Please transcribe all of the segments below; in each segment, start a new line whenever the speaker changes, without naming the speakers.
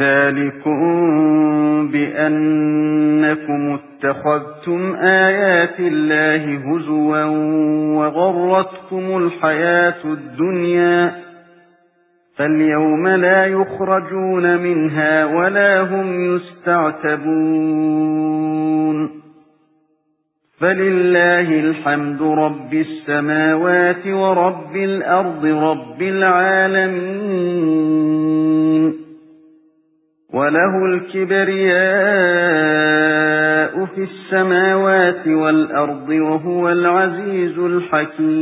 ذَلِكُمْ بِأَنَّكُمْ اتَّخَذْتُمْ آيَاتِ اللَّهِ هُزُوًا وَغَرَّتْكُمُ الْحَيَاةُ الدُّنْيَا فَالْيَوْمَ لَا يُخْرَجُونَ مِنْهَا وَلَا هُمْ يُسْتَعْتَبُونَ فَلِلَّهِ الْحَمْدُ رَبِّ السَّمَاوَاتِ وَرَبِّ الْأَرْضِ رَبِّ الْعَالَمِينَ وَلَهُ الْكِبْرِيَاءُ فِي السَّمَاوَاتِ وَالْأَرْضِ وَهُوَ الْعَزِيزُ الْحَكِيمُ.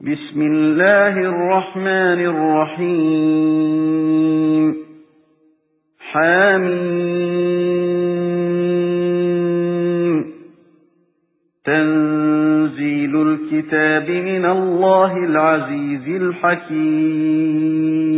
بِسْمِ اللَّهِ الرَّحْمَنِ الرَّحِيمِ. حَمِيمٌ. تَنزِيلُ الْكِتَابِ مِنَ اللَّهِ الْعَزِيزِ الْحَكِيمِ.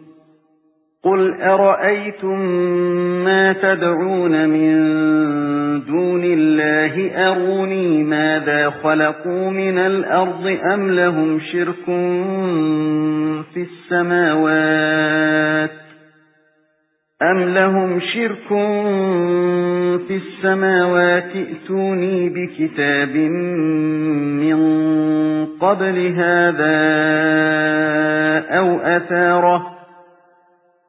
قُلْ أَرَأَيْتُم مَّا تَدْعُونَ مِن دُونِ اللَّهِ أَرُونِي مَاذَا خَلَقُوا مِنَ الْأَرْضِ أَمْ لَهُمْ شِرْكٌ فِي السَّمَاوَاتِ أَمْ لَهُمْ شِرْكٌ فِي السَّمَاوَاتِ ائْتُونِي بِكِتَابٍ مِّن قَبْلِ هَذَا أَوْ أَثَارَةٍ